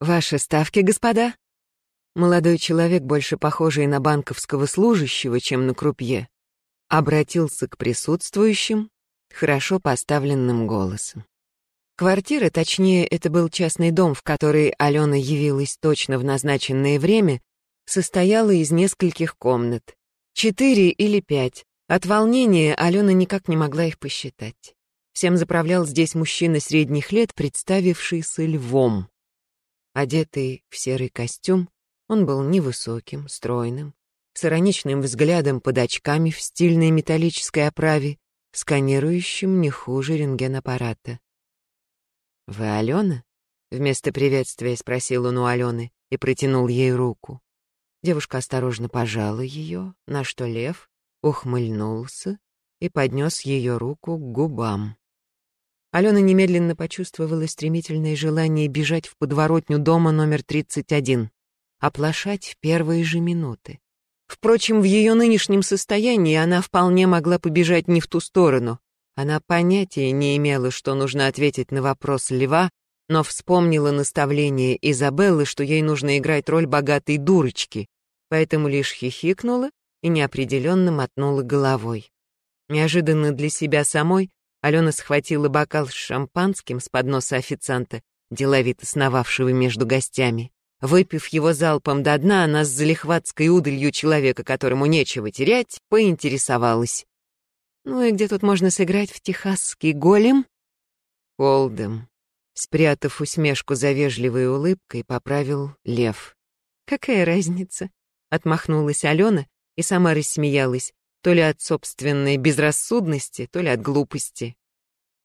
Ваши ставки, господа?» Молодой человек, больше похожий на банковского служащего, чем на крупье, обратился к присутствующим хорошо поставленным голосом. Квартира, точнее, это был частный дом, в который Алена явилась точно в назначенное время, состояла из нескольких комнат. Четыре или пять. От волнения Алена никак не могла их посчитать. Всем заправлял здесь мужчина средних лет, представившийся львом. Одетый в серый костюм, он был невысоким, стройным, с ироничным взглядом под очками в стильной металлической оправе, сканирующим не хуже рентгенаппарата. «Вы Алена?» — вместо приветствия спросил он у Алены и протянул ей руку. Девушка осторожно пожала ее, на что лев ухмыльнулся и поднес ее руку к губам. Алена немедленно почувствовала стремительное желание бежать в подворотню дома номер 31, оплошать в первые же минуты. Впрочем, в ее нынешнем состоянии она вполне могла побежать не в ту сторону. Она понятия не имела, что нужно ответить на вопрос льва, но вспомнила наставление Изабеллы, что ей нужно играть роль богатой дурочки, поэтому лишь хихикнула и неопределенно мотнула головой. Неожиданно для себя самой Алена схватила бокал с шампанским с подноса официанта, деловито сновавшего между гостями. Выпив его залпом до дна, она с залихватской удалью человека, которому нечего терять, поинтересовалась. «Ну и где тут можно сыграть в техасский голем?» «Холдем», — спрятав усмешку за вежливой улыбкой, поправил Лев. «Какая разница?» — отмахнулась Алена и сама рассмеялась, то ли от собственной безрассудности, то ли от глупости.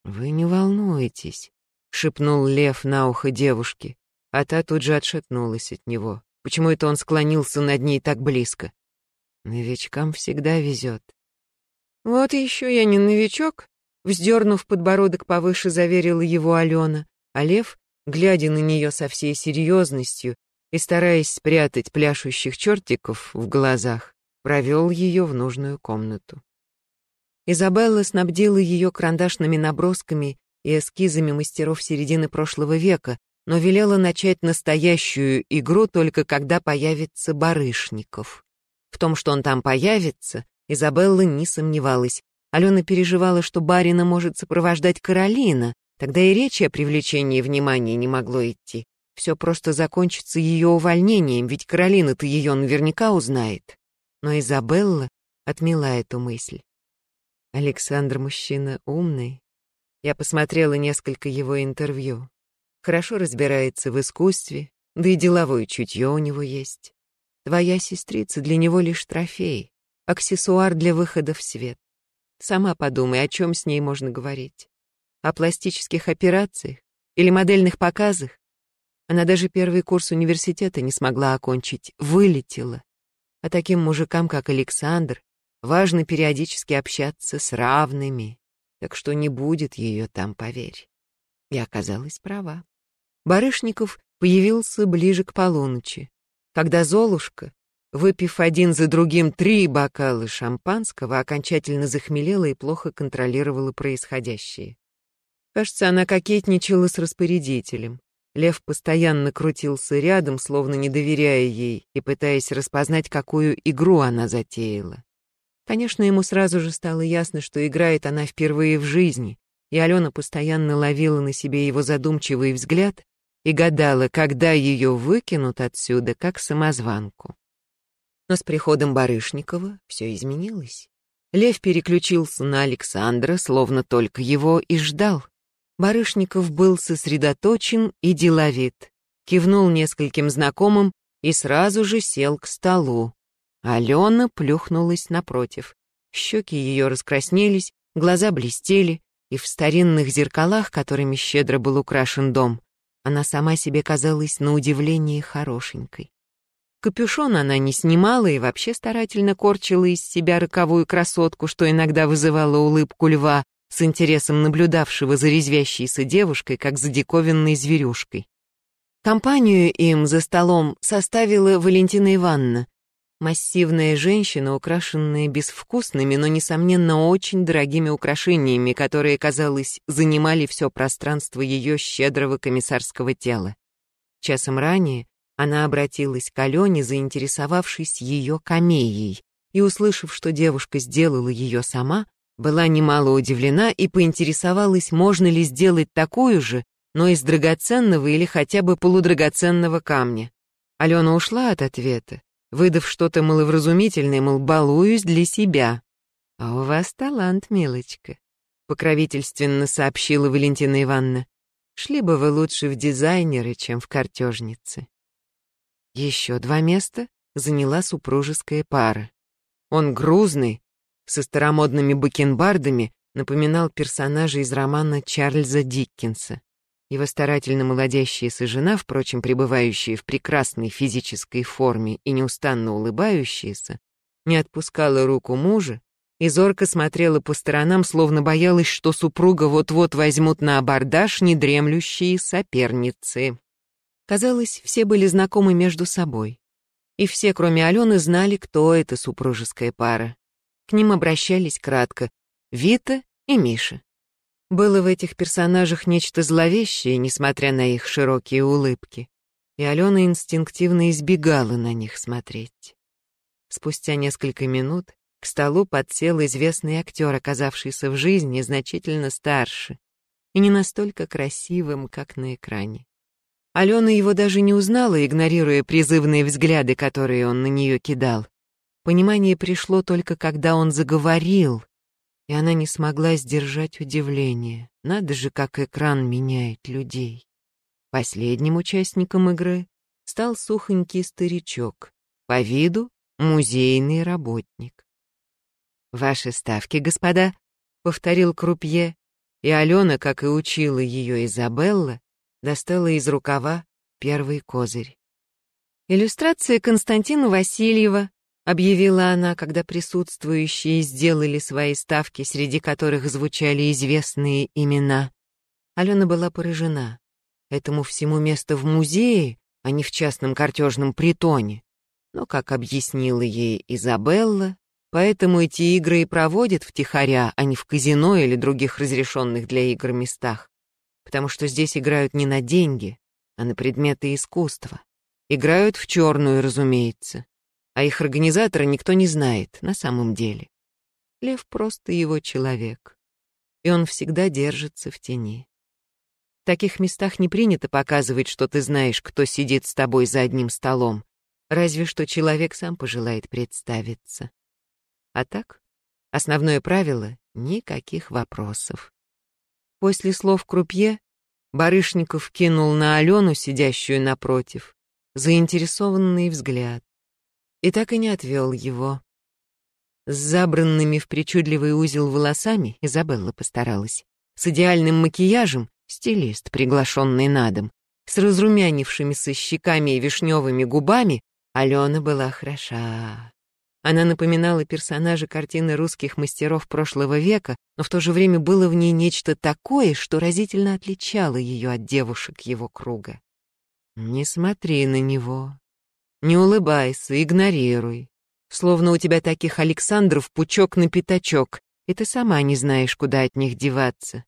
«Вы не волнуйтесь», — шепнул Лев на ухо девушке, а та тут же отшатнулась от него. Почему это он склонился над ней так близко? Новичкам всегда везет. «Вот еще я не новичок», — вздернув подбородок повыше, заверила его Алена, а Лев, глядя на нее со всей серьезностью и стараясь спрятать пляшущих чертиков в глазах, провел ее в нужную комнату. Изабелла снабдила ее карандашными набросками и эскизами мастеров середины прошлого века, но велела начать настоящую игру только когда появится Барышников. В том, что он там появится, Изабелла не сомневалась. Алена переживала, что барина может сопровождать Каролина, тогда и речи о привлечении внимания не могло идти. Все просто закончится ее увольнением, ведь Каролина-то ее наверняка узнает но Изабелла отмела эту мысль. Александр мужчина умный. Я посмотрела несколько его интервью. Хорошо разбирается в искусстве, да и деловое чутье у него есть. Твоя сестрица для него лишь трофей, аксессуар для выхода в свет. Сама подумай, о чем с ней можно говорить. О пластических операциях или модельных показах? Она даже первый курс университета не смогла окончить, вылетела. А таким мужикам, как Александр, важно периодически общаться с равными, так что не будет ее там, поверь. И оказалась права. Барышников появился ближе к полуночи, когда Золушка, выпив один за другим три бокала шампанского, окончательно захмелела и плохо контролировала происходящее. Кажется, она кокетничала с распорядителем, Лев постоянно крутился рядом, словно не доверяя ей и пытаясь распознать, какую игру она затеяла. Конечно, ему сразу же стало ясно, что играет она впервые в жизни, и Алена постоянно ловила на себе его задумчивый взгляд и гадала, когда ее выкинут отсюда, как самозванку. Но с приходом Барышникова все изменилось. Лев переключился на Александра, словно только его и ждал. Барышников был сосредоточен и деловит, кивнул нескольким знакомым и сразу же сел к столу. Алена плюхнулась напротив. Щеки ее раскраснелись, глаза блестели, и в старинных зеркалах, которыми щедро был украшен дом, она сама себе казалась на удивление хорошенькой. Капюшон она не снимала и вообще старательно корчила из себя роковую красотку, что иногда вызывало улыбку льва, с интересом наблюдавшего за резвящейся девушкой, как за диковинной зверюшкой. Компанию им за столом составила Валентина Ивановна, массивная женщина, украшенная безвкусными, но, несомненно, очень дорогими украшениями, которые, казалось, занимали все пространство ее щедрого комиссарского тела. Часом ранее она обратилась к Алене, заинтересовавшись ее камеей, и, услышав, что девушка сделала ее сама, была немало удивлена и поинтересовалась, можно ли сделать такую же, но из драгоценного или хотя бы полудрагоценного камня. Алена ушла от ответа, выдав что-то маловразумительное, мол, балуюсь для себя. «А у вас талант, милочка», — покровительственно сообщила Валентина Ивановна. «Шли бы вы лучше в дизайнеры, чем в картежницы». Еще два места заняла супружеская пара. Он грузный, со старомодными бакенбардами, напоминал персонажа из романа Чарльза Диккенса. Его старательно молодящаяся жена, впрочем, пребывающая в прекрасной физической форме и неустанно улыбающаяся, не отпускала руку мужа и зорко смотрела по сторонам, словно боялась, что супруга вот-вот возьмут на абордаж недремлющие соперницы. Казалось, все были знакомы между собой. И все, кроме Алены, знали, кто эта супружеская пара. К ним обращались кратко — Вита и Миша. Было в этих персонажах нечто зловещее, несмотря на их широкие улыбки, и Алена инстинктивно избегала на них смотреть. Спустя несколько минут к столу подсел известный актер, оказавшийся в жизни значительно старше и не настолько красивым, как на экране. Алена его даже не узнала, игнорируя призывные взгляды, которые он на нее кидал. Понимание пришло только когда он заговорил, и она не смогла сдержать удивление. Надо же, как экран меняет людей. Последним участником игры стал сухонький старичок, по виду музейный работник. «Ваши ставки, господа», — повторил Крупье, и Алена, как и учила ее Изабелла, достала из рукава первый козырь. Иллюстрация Константина Васильева, — объявила она, когда присутствующие сделали свои ставки, среди которых звучали известные имена. Алена была поражена. Этому всему место в музее, а не в частном картежном притоне. Но, как объяснила ей Изабелла, поэтому эти игры и проводят втихаря, а не в казино или других разрешенных для игр местах. Потому что здесь играют не на деньги, а на предметы искусства. Играют в черную, разумеется а их организатора никто не знает на самом деле. Лев просто его человек, и он всегда держится в тени. В таких местах не принято показывать, что ты знаешь, кто сидит с тобой за одним столом, разве что человек сам пожелает представиться. А так, основное правило — никаких вопросов. После слов Крупье Барышников кинул на Алену, сидящую напротив, заинтересованный взгляд и так и не отвел его. С забранными в причудливый узел волосами Изабелла постаралась. С идеальным макияжем стилист, приглашенный на дом. С разрумянившимися щеками и вишневыми губами Алена была хороша. Она напоминала персонажа картины русских мастеров прошлого века, но в то же время было в ней нечто такое, что разительно отличало ее от девушек его круга. «Не смотри на него», не улыбайся, игнорируй. Словно у тебя таких Александров пучок на пятачок, и ты сама не знаешь, куда от них деваться.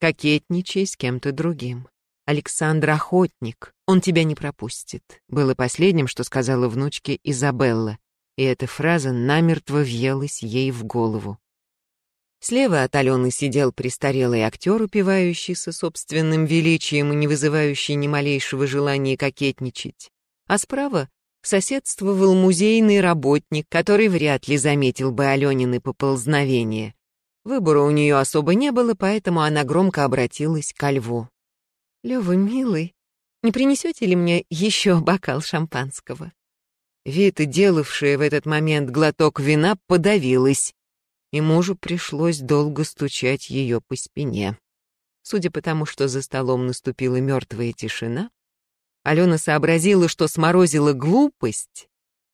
Кокетничай с кем-то другим. Александр охотник, он тебя не пропустит. Было последним, что сказала внучке Изабелла, и эта фраза намертво въелась ей в голову. Слева от Алены сидел престарелый актер, упивающийся собственным величием и не вызывающий ни малейшего желания кокетничать. А справа соседствовал музейный работник, который вряд ли заметил бы Аленины поползновение. Выбора у нее особо не было, поэтому она громко обратилась ко льву. «Лёва, милый, не принесете ли мне еще бокал шампанского?» Вита, делавшая в этот момент глоток вина, подавилась, и мужу пришлось долго стучать ее по спине. Судя по тому, что за столом наступила мертвая тишина, Алена сообразила, что сморозила глупость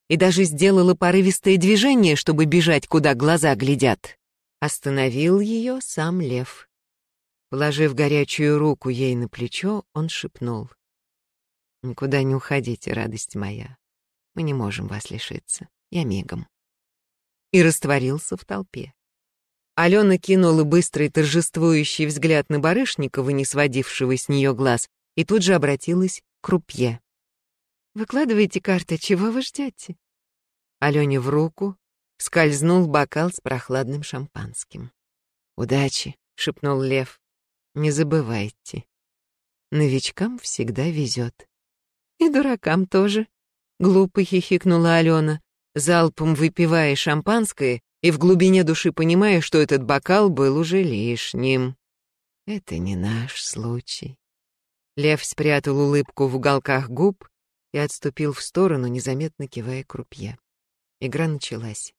и даже сделала порывистое движение, чтобы бежать, куда глаза глядят. Остановил ее сам лев. Положив горячую руку ей на плечо, он шепнул. «Никуда не уходите, радость моя. Мы не можем вас лишиться. Я мигом». И растворился в толпе. Алена кинула быстрый торжествующий взгляд на Барышникова, не сводившего с нее глаз, и тут же обратилась крупье. «Выкладывайте карты, чего вы ждете?» Алене в руку скользнул бокал с прохладным шампанским. «Удачи!» — шепнул Лев. «Не забывайте. Новичкам всегда везет». «И дуракам тоже», — глупо хихикнула Алена, залпом выпивая шампанское и в глубине души понимая, что этот бокал был уже лишним. «Это не наш случай». Лев спрятал улыбку в уголках губ и отступил в сторону, незаметно кивая крупье. Игра началась.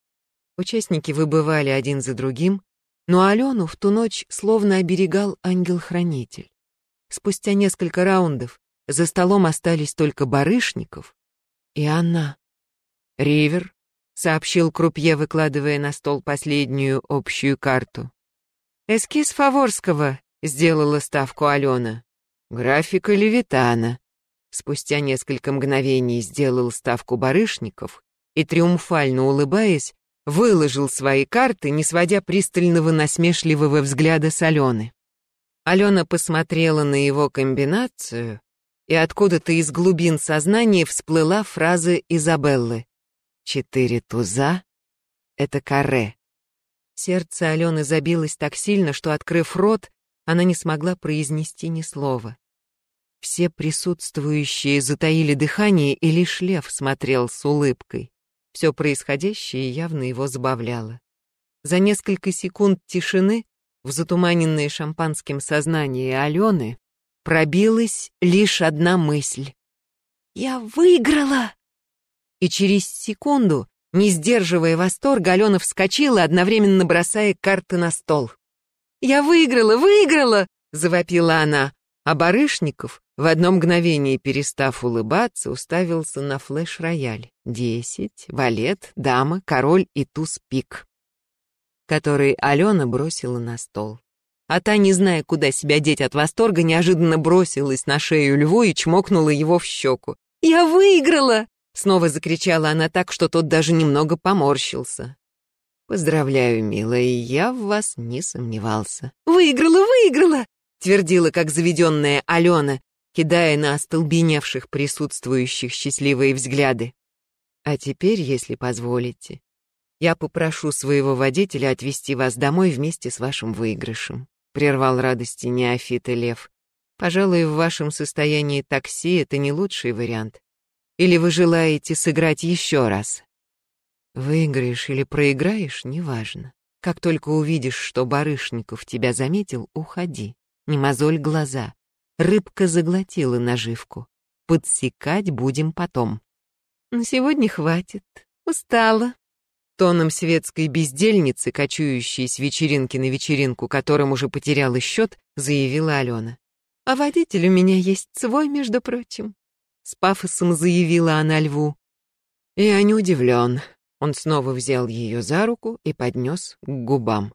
Участники выбывали один за другим, но Алену в ту ночь словно оберегал ангел-хранитель. Спустя несколько раундов за столом остались только Барышников и она. «Ривер», — сообщил Крупье, выкладывая на стол последнюю общую карту. «Эскиз Фаворского», — сделала ставку Алена. «Графика Левитана», Спустя несколько мгновений сделал ставку барышников и, триумфально улыбаясь, выложил свои карты, не сводя пристального насмешливого взгляда с Алены. Алена посмотрела на его комбинацию, и откуда-то из глубин сознания всплыла фраза Изабеллы. «Четыре туза — это каре». Сердце Алены забилось так сильно, что, открыв рот, она не смогла произнести ни слова. Все присутствующие затаили дыхание, и лишь лев смотрел с улыбкой. Все происходящее явно его забавляло. За несколько секунд тишины в затуманенное шампанским сознание Алены пробилась лишь одна мысль. «Я выиграла!» И через секунду, не сдерживая восторга, Алена вскочила, одновременно бросая карты на стол. «Я выиграла! Выиграла!» — завопила она. А Барышников, в одно мгновение перестав улыбаться, уставился на флеш-рояль. Десять, валет, дама, король и туз-пик, который Алена бросила на стол. А та, не зная, куда себя деть от восторга, неожиданно бросилась на шею льву и чмокнула его в щеку. «Я выиграла!» Снова закричала она так, что тот даже немного поморщился. «Поздравляю, милая, я в вас не сомневался». «Выиграла, выиграла!» Твердила, как заведенная Алена, кидая на остолбеневших присутствующих счастливые взгляды. А теперь, если позволите, я попрошу своего водителя отвезти вас домой вместе с вашим выигрышем, прервал радости неофита Лев. Пожалуй, в вашем состоянии такси это не лучший вариант. Или вы желаете сыграть еще раз? Выиграешь или проиграешь, неважно. Как только увидишь, что Барышников тебя заметил, уходи не мозоль глаза. Рыбка заглотила наживку. Подсекать будем потом. На сегодня хватит. Устала. Тоном светской бездельницы, кочующей с вечеринки на вечеринку, которым уже потеряла счет, заявила Алена. А водитель у меня есть свой, между прочим. С пафосом заявила она льву. Я не удивлен. Он снова взял ее за руку и поднес к губам.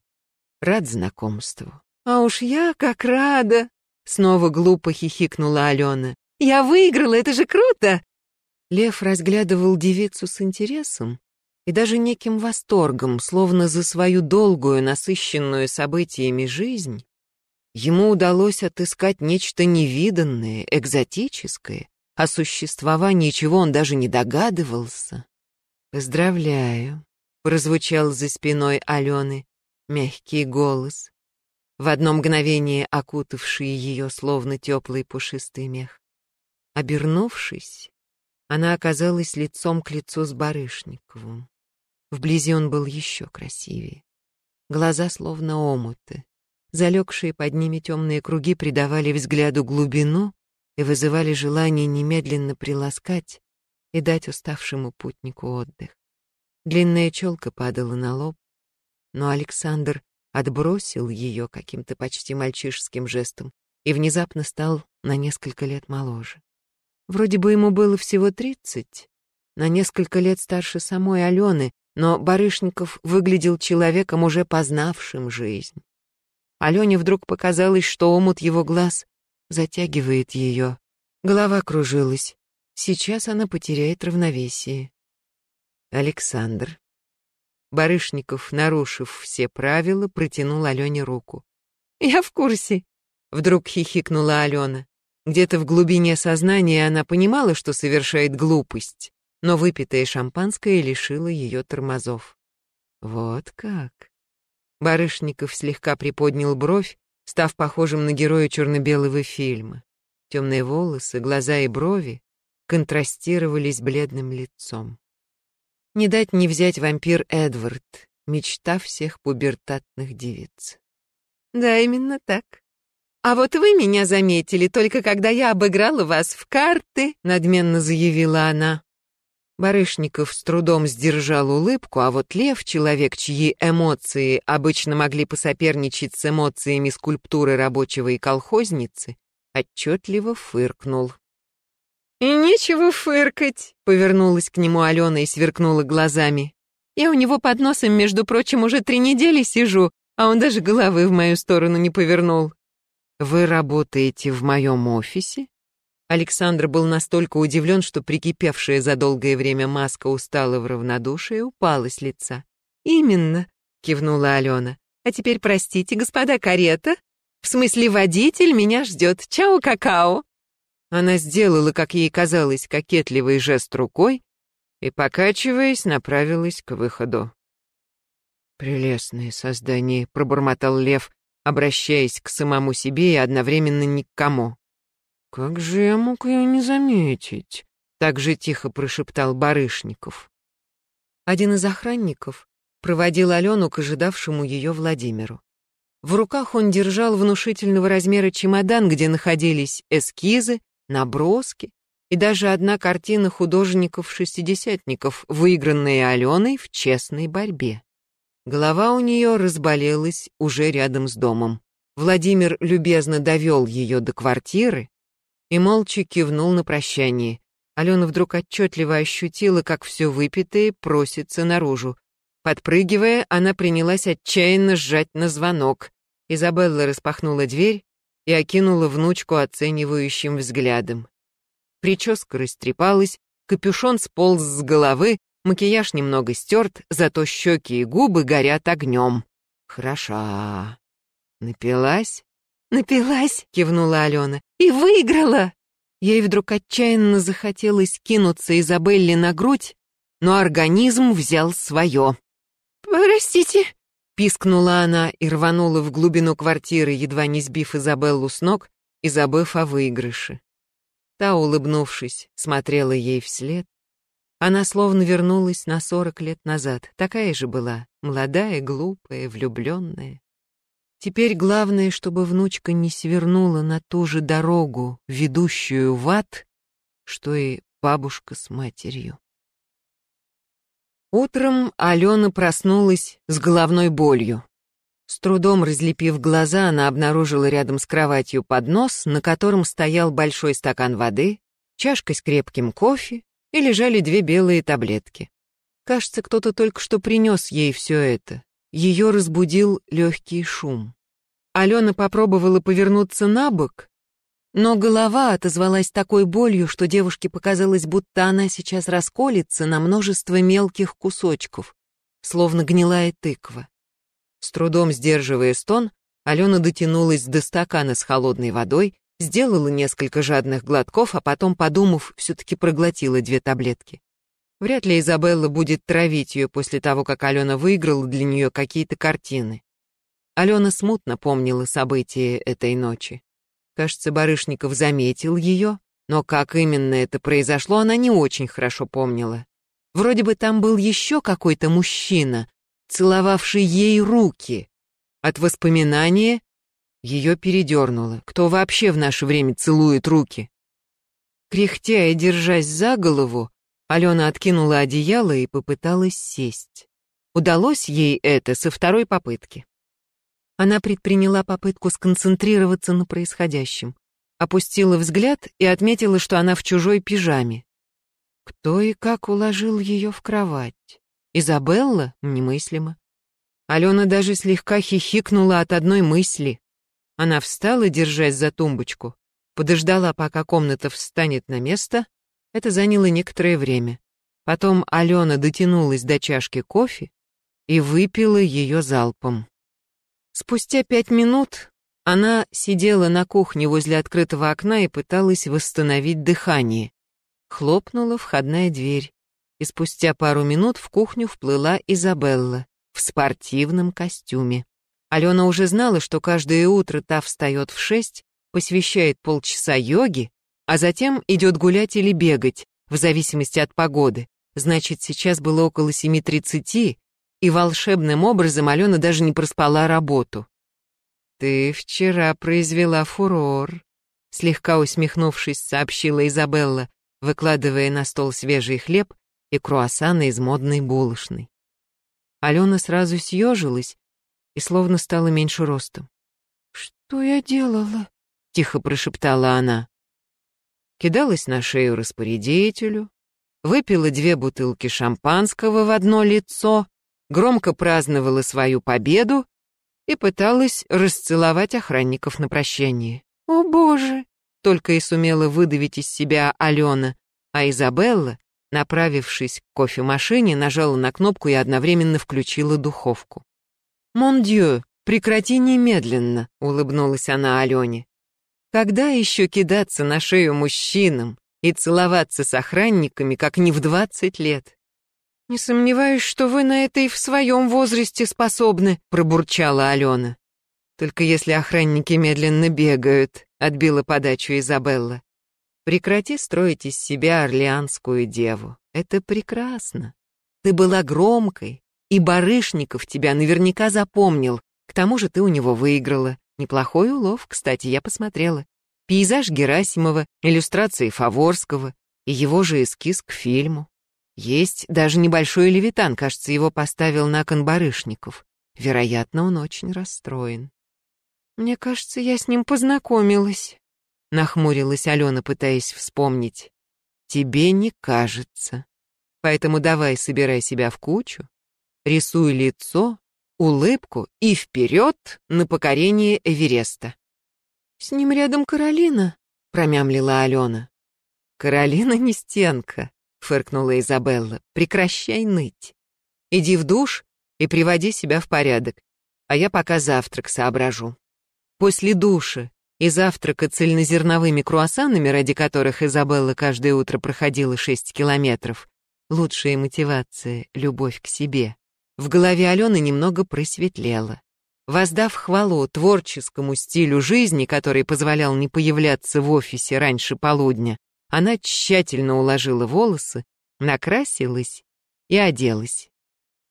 Рад знакомству. «А уж я как рада!» — снова глупо хихикнула Алена. «Я выиграла, это же круто!» Лев разглядывал девицу с интересом и даже неким восторгом, словно за свою долгую, насыщенную событиями жизнь, ему удалось отыскать нечто невиданное, экзотическое, о существовании чего он даже не догадывался. «Поздравляю», — прозвучал за спиной Алены мягкий голос в одно мгновение окутавшие ее словно теплый пушистый мех. Обернувшись, она оказалась лицом к лицу с Барышниковым. Вблизи он был еще красивее. Глаза словно омуты. Залегшие под ними темные круги придавали взгляду глубину и вызывали желание немедленно приласкать и дать уставшему путнику отдых. Длинная челка падала на лоб, но Александр отбросил ее каким-то почти мальчишеским жестом и внезапно стал на несколько лет моложе. Вроде бы ему было всего тридцать, на несколько лет старше самой Алены, но Барышников выглядел человеком, уже познавшим жизнь. Алене вдруг показалось, что омут его глаз затягивает ее. Голова кружилась. Сейчас она потеряет равновесие. Александр Барышников, нарушив все правила, протянул Алене руку. «Я в курсе», — вдруг хихикнула Алена. Где-то в глубине сознания она понимала, что совершает глупость, но выпитое шампанское лишило ее тормозов. Вот как. Барышников слегка приподнял бровь, став похожим на героя черно-белого фильма. Темные волосы, глаза и брови контрастировали с бледным лицом. Не дать не взять вампир Эдвард, мечта всех пубертатных девиц. Да, именно так. А вот вы меня заметили только когда я обыграла вас в карты, надменно заявила она. Барышников с трудом сдержал улыбку, а вот Лев, человек, чьи эмоции обычно могли посоперничать с эмоциями скульптуры рабочего и колхозницы, отчетливо фыркнул. «И нечего фыркать», — повернулась к нему Алена и сверкнула глазами. «Я у него под носом, между прочим, уже три недели сижу, а он даже головы в мою сторону не повернул». «Вы работаете в моем офисе?» Александр был настолько удивлен, что прикипевшая за долгое время маска устала в равнодушие упала с лица. «Именно», — кивнула Алена. «А теперь простите, господа карета. В смысле, водитель меня ждет. Чао-какао». Она сделала, как ей казалось, кокетливый жест рукой и, покачиваясь, направилась к выходу. «Прелестное создание», — пробормотал Лев, обращаясь к самому себе и одновременно ни к кому. «Как же я мог ее не заметить?» — так же тихо прошептал Барышников. Один из охранников проводил Алену к ожидавшему ее Владимиру. В руках он держал внушительного размера чемодан, где находились эскизы, наброски и даже одна картина художников-шестидесятников, выигранная Аленой в честной борьбе. Голова у нее разболелась уже рядом с домом. Владимир любезно довел ее до квартиры и молча кивнул на прощание. Алена вдруг отчетливо ощутила, как все выпитое просится наружу. Подпрыгивая, она принялась отчаянно сжать на звонок. Изабелла распахнула дверь и окинула внучку оценивающим взглядом. Прическа растрепалась, капюшон сполз с головы, макияж немного стерт, зато щеки и губы горят огнем. Хороша. Напилась? Напилась, кивнула Алена. И выиграла! Ей вдруг отчаянно захотелось кинуться Изабелле на грудь, но организм взял свое. «Простите», Пискнула она и рванула в глубину квартиры, едва не сбив Изабеллу с ног и забыв о выигрыше. Та, улыбнувшись, смотрела ей вслед. Она словно вернулась на сорок лет назад, такая же была, молодая, глупая, влюбленная. Теперь главное, чтобы внучка не свернула на ту же дорогу, ведущую в ад, что и бабушка с матерью. Утром Алена проснулась с головной болью. С трудом разлепив глаза, она обнаружила рядом с кроватью поднос, на котором стоял большой стакан воды, чашка с крепким кофе и лежали две белые таблетки. Кажется, кто-то только что принес ей все это. Ее разбудил легкий шум. Алена попробовала повернуться на бок, но голова отозвалась такой болью, что девушке показалось, будто она сейчас расколется на множество мелких кусочков, словно гнилая тыква. С трудом сдерживая стон, Алена дотянулась до стакана с холодной водой, сделала несколько жадных глотков, а потом, подумав, все-таки проглотила две таблетки. Вряд ли Изабелла будет травить ее после того, как Алена выиграла для нее какие-то картины. Алена смутно помнила события этой ночи. Кажется, Барышников заметил ее, но как именно это произошло, она не очень хорошо помнила. Вроде бы там был еще какой-то мужчина, целовавший ей руки. От воспоминания ее передернуло. Кто вообще в наше время целует руки? Кряхтя и держась за голову, Алена откинула одеяло и попыталась сесть. Удалось ей это со второй попытки. Она предприняла попытку сконцентрироваться на происходящем. Опустила взгляд и отметила, что она в чужой пижаме. Кто и как уложил ее в кровать? Изабелла? Немыслимо. Алена даже слегка хихикнула от одной мысли. Она встала, держась за тумбочку, подождала, пока комната встанет на место. Это заняло некоторое время. Потом Алена дотянулась до чашки кофе и выпила ее залпом. Спустя пять минут Она сидела на кухне возле открытого окна и пыталась восстановить дыхание. Хлопнула входная дверь, и спустя пару минут в кухню вплыла Изабелла в спортивном костюме. Алена уже знала, что каждое утро та встает в шесть, посвящает полчаса йоге, а затем идет гулять или бегать, в зависимости от погоды. Значит, сейчас было около 7.30, и волшебным образом Алена даже не проспала работу. «Ты вчера произвела фурор», — слегка усмехнувшись, сообщила Изабелла, выкладывая на стол свежий хлеб и круассаны из модной булочной. Алена сразу съежилась и словно стала меньше ростом. «Что я делала?» — тихо прошептала она. Кидалась на шею распорядителю, выпила две бутылки шампанского в одно лицо, громко праздновала свою победу и пыталась расцеловать охранников на прощание. «О, Боже!» — только и сумела выдавить из себя Алена, а Изабелла, направившись к кофемашине, нажала на кнопку и одновременно включила духовку. «Мон дью, прекрати немедленно», — улыбнулась она Алене. «Когда еще кидаться на шею мужчинам и целоваться с охранниками, как не в двадцать лет?» «Не сомневаюсь, что вы на это и в своем возрасте способны», — пробурчала Алена. «Только если охранники медленно бегают», — отбила подачу Изабелла. «Прекрати строить из себя орлеанскую деву. Это прекрасно. Ты была громкой, и Барышников тебя наверняка запомнил. К тому же ты у него выиграла. Неплохой улов, кстати, я посмотрела. Пейзаж Герасимова, иллюстрации Фаворского и его же эскиз к фильму. Есть даже небольшой левитан, кажется, его поставил на кон Барышников. Вероятно, он очень расстроен. «Мне кажется, я с ним познакомилась», — нахмурилась Алена, пытаясь вспомнить. «Тебе не кажется. Поэтому давай собирай себя в кучу, рисуй лицо, улыбку и вперед на покорение Эвереста». «С ним рядом Каролина», — промямлила Алена. «Каролина не стенка», — фыркнула Изабелла. «Прекращай ныть. Иди в душ и приводи себя в порядок, а я пока завтрак соображу». После душа и завтрака цельнозерновыми круассанами, ради которых Изабелла каждое утро проходила шесть километров, лучшая мотивация — любовь к себе. В голове Алены немного просветлело. Воздав хвалу творческому стилю жизни, который позволял не появляться в офисе раньше полудня, она тщательно уложила волосы, накрасилась и оделась.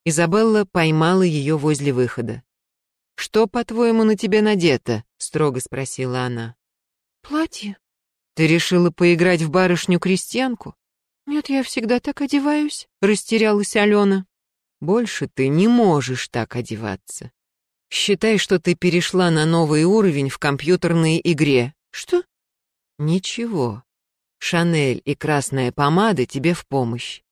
Изабелла поймала ее возле выхода. «Что, по-твоему, на тебе надето?» — строго спросила она. «Платье». «Ты решила поиграть в барышню-крестьянку?» «Нет, я всегда так одеваюсь», — растерялась Алена. «Больше ты не можешь так одеваться. Считай, что ты перешла на новый уровень в компьютерной игре». «Что?» «Ничего. Шанель и красная помада тебе в помощь.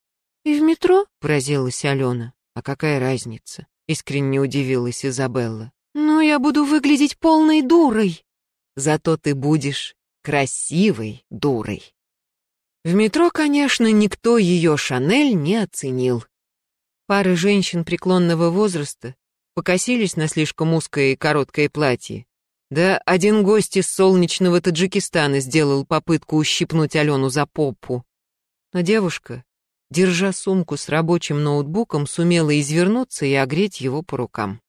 «И в метро?» — поразилась Алена. «А какая разница?» — искренне удивилась Изабелла. «Ну, я буду выглядеть полной дурой». «Зато ты будешь красивой дурой». В метро, конечно, никто ее Шанель не оценил. Пары женщин преклонного возраста покосились на слишком узкое и короткое платье, да один гость из солнечного Таджикистана сделал попытку ущипнуть Алену за попу. Но девушка, держа сумку с рабочим ноутбуком, сумела извернуться и огреть его по рукам.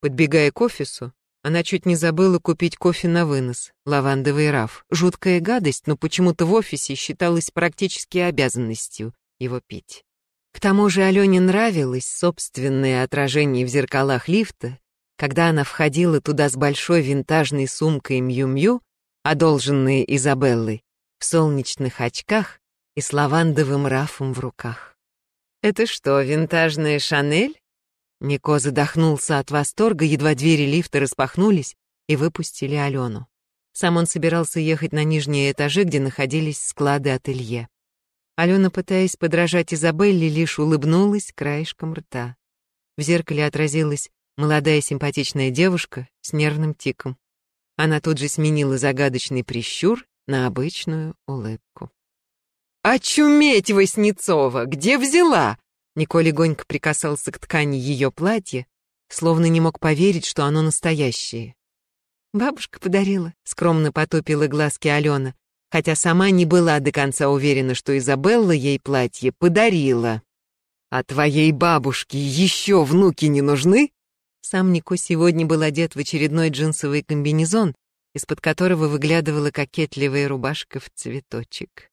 Подбегая к офису, она чуть не забыла купить кофе на вынос, лавандовый раф. Жуткая гадость, но почему-то в офисе считалась практически обязанностью его пить. К тому же Алене нравилось собственное отражение в зеркалах лифта когда она входила туда с большой винтажной сумкой Мью-Мью, одолженной Изабеллой, в солнечных очках и с лавандовым рафом в руках. «Это что, винтажная Шанель?» Нико задохнулся от восторга, едва двери лифта распахнулись и выпустили Алену. Сам он собирался ехать на нижние этажи, где находились склады ателье. Алена, пытаясь подражать Изабелле, лишь улыбнулась краешком рта. В зеркале отразилась Молодая симпатичная девушка с нервным тиком. Она тут же сменила загадочный прищур на обычную улыбку. «Очуметь, Васнецова! Где взяла?» Нико легонько прикасался к ткани ее платья, словно не мог поверить, что оно настоящее. Бабушка подарила, скромно потупила глазки Алена, хотя сама не была до конца уверена, что Изабелла ей платье подарила. «А твоей бабушке еще внуки не нужны?» Сам Нико сегодня был одет в очередной джинсовый комбинезон, из-под которого выглядывала кокетливая рубашка в цветочек.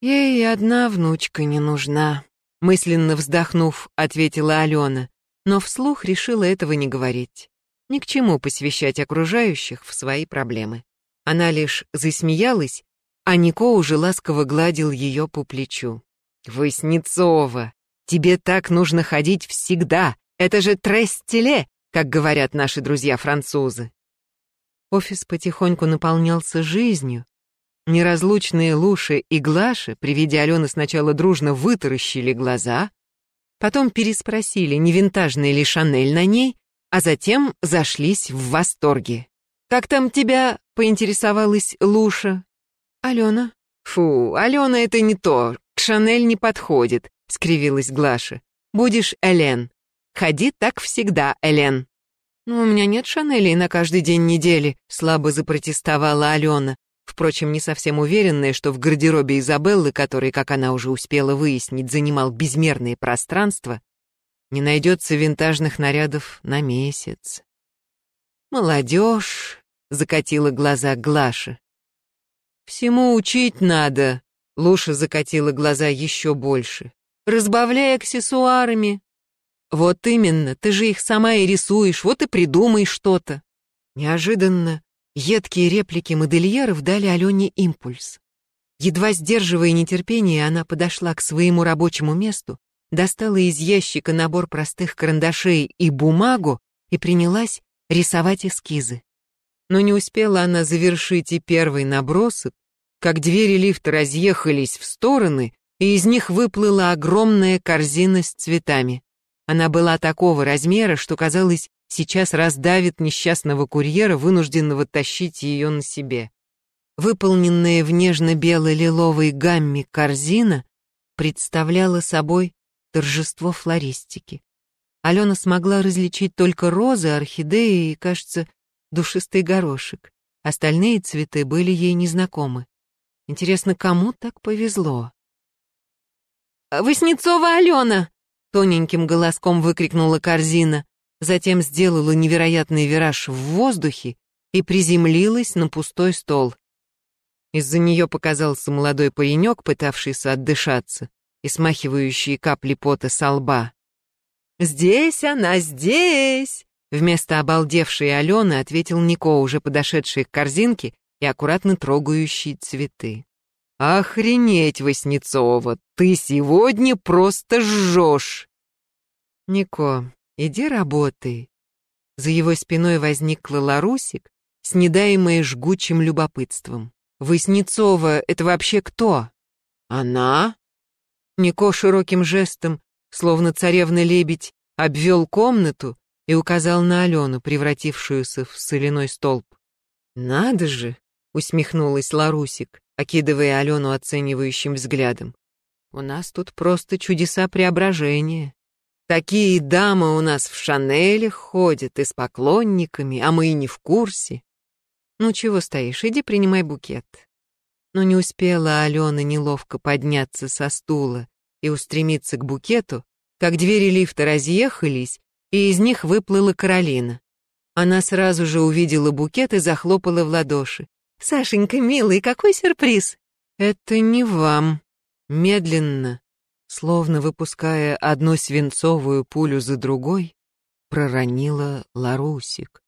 «Ей одна внучка не нужна», — мысленно вздохнув, ответила Алена, но вслух решила этого не говорить. Ни к чему посвящать окружающих в свои проблемы. Она лишь засмеялась, а Нико уже ласково гладил ее по плечу. «Воснецова, тебе так нужно ходить всегда. Это же трестеле, как говорят наши друзья-французы». Офис потихоньку наполнялся жизнью. Неразлучные Луша и Глаша при виде Алены сначала дружно вытаращили глаза, потом переспросили, не винтажная ли Шанель на ней, а затем зашлись в восторге. «Как там тебя?» — поинтересовалась Луша. «Алена». «Фу, Алена — это не то, к Шанель не подходит», — скривилась Глаша. «Будешь Элен. Ходи так всегда, Элен». «Ну, у меня нет Шанелей на каждый день недели», — слабо запротестовала Алена, впрочем, не совсем уверенная, что в гардеробе Изабеллы, который, как она уже успела выяснить, занимал безмерное пространство, не найдется винтажных нарядов на месяц. «Молодежь!» — закатила глаза Глаша. «Всему учить надо!» — Луша закатила глаза еще больше. «Разбавляй аксессуарами!» «Вот именно, ты же их сама и рисуешь, вот и придумай что-то!» Неожиданно едкие реплики модельеров дали Алене импульс. Едва сдерживая нетерпение, она подошла к своему рабочему месту достала из ящика набор простых карандашей и бумагу и принялась рисовать эскизы. Но не успела она завершить и первый набросок, как двери лифта разъехались в стороны, и из них выплыла огромная корзина с цветами. Она была такого размера, что, казалось, сейчас раздавит несчастного курьера, вынужденного тащить ее на себе. Выполненная в нежно-бело-лиловой гамме корзина представляла собой торжество флористики. Алена смогла различить только розы, орхидеи и, кажется, душистый горошек. Остальные цветы были ей незнакомы. Интересно, кому так повезло? «Воснецова Алена!» — тоненьким голоском выкрикнула корзина, затем сделала невероятный вираж в воздухе и приземлилась на пустой стол. Из-за нее показался молодой паренек, пытавшийся отдышаться и смахивающие капли пота со лба. «Здесь она, здесь!» Вместо обалдевшей Алены ответил Нико, уже подошедший к корзинке и аккуратно трогающий цветы. «Охренеть, Васнецова, ты сегодня просто жжешь!» «Нико, иди работай». За его спиной возникла Ларусик, снедаемая жгучим любопытством. «Васнецова — это вообще кто?» «Она?» Нико широким жестом, словно царевна-лебедь, обвел комнату и указал на Алену, превратившуюся в соляной столб. «Надо же!» — усмехнулась Ларусик, окидывая Алену оценивающим взглядом. «У нас тут просто чудеса преображения. Такие дамы у нас в Шанелях ходят и с поклонниками, а мы и не в курсе. Ну чего стоишь, иди принимай букет но не успела Алена неловко подняться со стула и устремиться к букету, как двери лифта разъехались, и из них выплыла Каролина. Она сразу же увидела букет и захлопала в ладоши. «Сашенька, милый, какой сюрприз!» «Это не вам». Медленно, словно выпуская одну свинцовую пулю за другой, проронила Ларусик.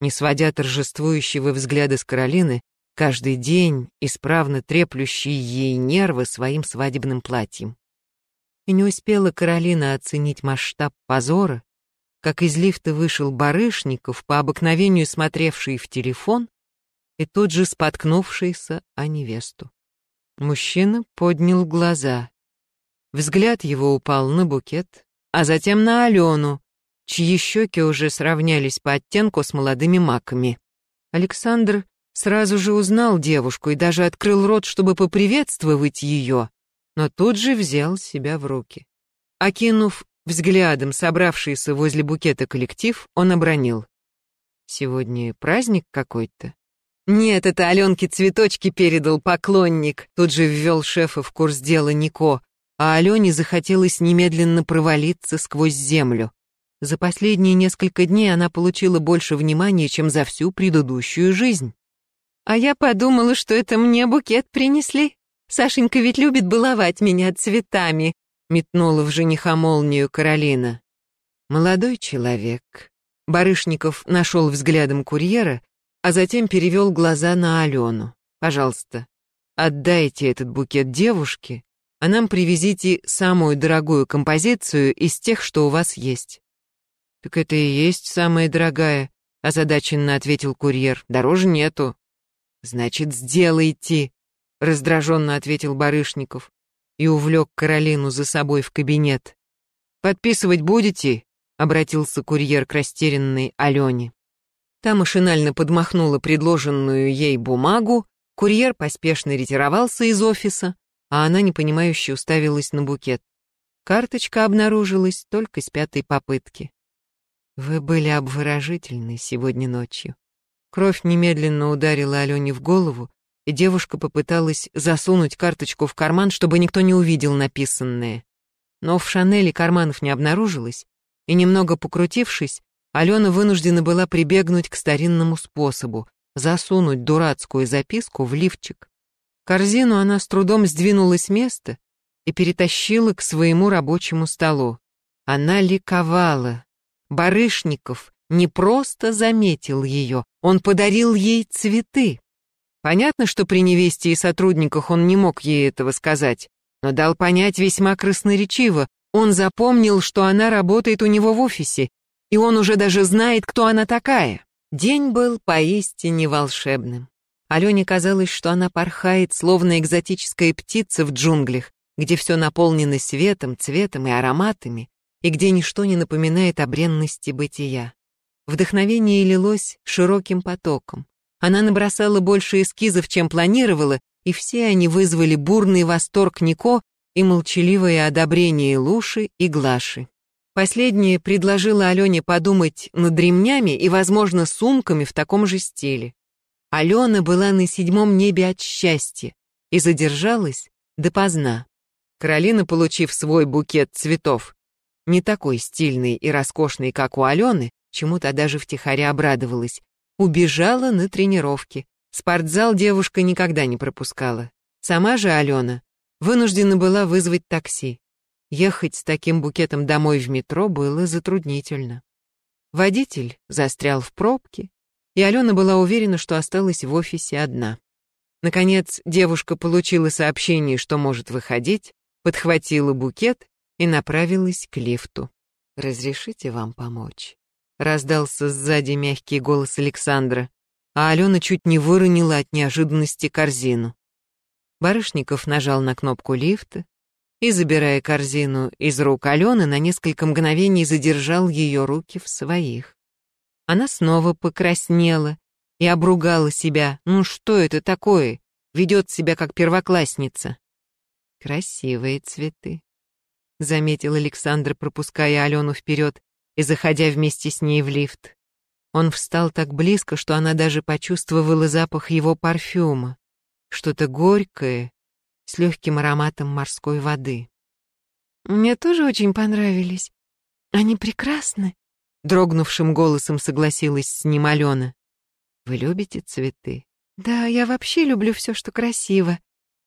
Не сводя торжествующего взгляда с Каролины, каждый день исправно треплющий ей нервы своим свадебным платьем. И не успела Каролина оценить масштаб позора, как из лифта вышел Барышников, по обыкновению смотревший в телефон и тут же споткнувшийся о невесту. Мужчина поднял глаза. Взгляд его упал на букет, а затем на Алену, чьи щеки уже сравнялись по оттенку с молодыми маками. Александр Сразу же узнал девушку и даже открыл рот, чтобы поприветствовать ее, но тут же взял себя в руки. Окинув взглядом собравшийся возле букета коллектив, он обронил. Сегодня праздник какой-то. Нет, это Аленке цветочки передал поклонник. Тут же ввел шефа в курс дела Нико, а Алене захотелось немедленно провалиться сквозь землю. За последние несколько дней она получила больше внимания, чем за всю предыдущую жизнь. А я подумала, что это мне букет принесли. Сашенька ведь любит баловать меня цветами, метнула в жениха молнию Каролина. Молодой человек. Барышников нашел взглядом курьера, а затем перевел глаза на Алену. «Пожалуйста, отдайте этот букет девушке, а нам привезите самую дорогую композицию из тех, что у вас есть». «Так это и есть самая дорогая», — озадаченно ответил курьер. «Дороже нету». «Значит, сделайте», — раздраженно ответил Барышников и увлек Каролину за собой в кабинет. «Подписывать будете?» — обратился курьер к растерянной Алене. Та машинально подмахнула предложенную ей бумагу, курьер поспешно ретировался из офиса, а она непонимающе уставилась на букет. Карточка обнаружилась только с пятой попытки. «Вы были обворожительны сегодня ночью». Кровь немедленно ударила Алене в голову, и девушка попыталась засунуть карточку в карман, чтобы никто не увидел написанное. Но в Шанеле карманов не обнаружилось, и немного покрутившись, Алена вынуждена была прибегнуть к старинному способу — засунуть дурацкую записку в лифчик. Корзину она с трудом сдвинула с места и перетащила к своему рабочему столу. Она ликовала. Барышников не просто заметил ее, он подарил ей цветы. Понятно, что при невесте и сотрудниках он не мог ей этого сказать, но дал понять весьма красноречиво. Он запомнил, что она работает у него в офисе и он уже даже знает, кто она такая. День был поистине волшебным. Алене казалось, что она порхает, словно экзотическая птица в джунглях, где все наполнено светом, цветом и ароматами, и где ничто не напоминает о бренности бытия. Вдохновение лилось широким потоком. Она набросала больше эскизов, чем планировала, и все они вызвали бурный восторг Нико и молчаливое одобрение Луши и Глаши. Последнее предложила Алене подумать над ремнями и, возможно, сумками в таком же стиле. Алена была на седьмом небе от счастья и задержалась допоздна. Каролина, получив свой букет цветов, не такой стильный и роскошный, как у Алены, чему-то даже втихаря обрадовалась, убежала на тренировки. Спортзал девушка никогда не пропускала. Сама же Алена вынуждена была вызвать такси. Ехать с таким букетом домой в метро было затруднительно. Водитель застрял в пробке, и Алена была уверена, что осталась в офисе одна. Наконец, девушка получила сообщение, что может выходить, подхватила букет и направилась к лифту. «Разрешите вам помочь?» Раздался сзади мягкий голос Александра, а Алена чуть не выронила от неожиданности корзину. Барышников нажал на кнопку лифта, и, забирая корзину из рук Алены, на несколько мгновений задержал ее руки в своих. Она снова покраснела и обругала себя. Ну что это такое? Ведет себя как первоклассница. Красивые цветы, заметил Александр, пропуская Алену вперед и заходя вместе с ней в лифт. Он встал так близко, что она даже почувствовала запах его парфюма. Что-то горькое с легким ароматом морской воды. «Мне тоже очень понравились. Они прекрасны», — дрогнувшим голосом согласилась с ним Алена. «Вы любите цветы?» «Да, я вообще люблю все, что красиво.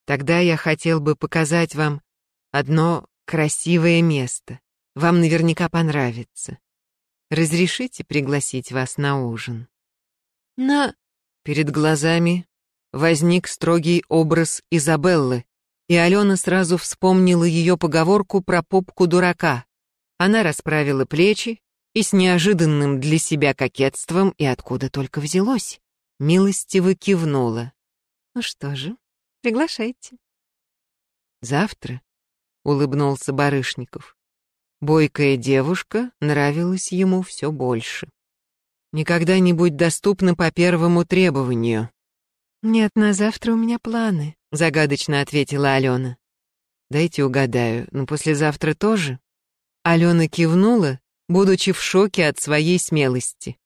Тогда я хотел бы показать вам одно красивое место. Вам наверняка понравится. Разрешите пригласить вас на ужин?» «На...» Перед глазами возник строгий образ Изабеллы, и Алена сразу вспомнила ее поговорку про попку дурака. Она расправила плечи и с неожиданным для себя кокетством и откуда только взялось, милостиво кивнула. «Ну что же, приглашайте». «Завтра», — улыбнулся Барышников. Бойкая девушка нравилась ему все больше. «Никогда не будь доступна по первому требованию». «Нет, на завтра у меня планы», загадочно ответила Алена. Дайте угадаю, но послезавтра тоже? Алена кивнула, будучи в шоке от своей смелости.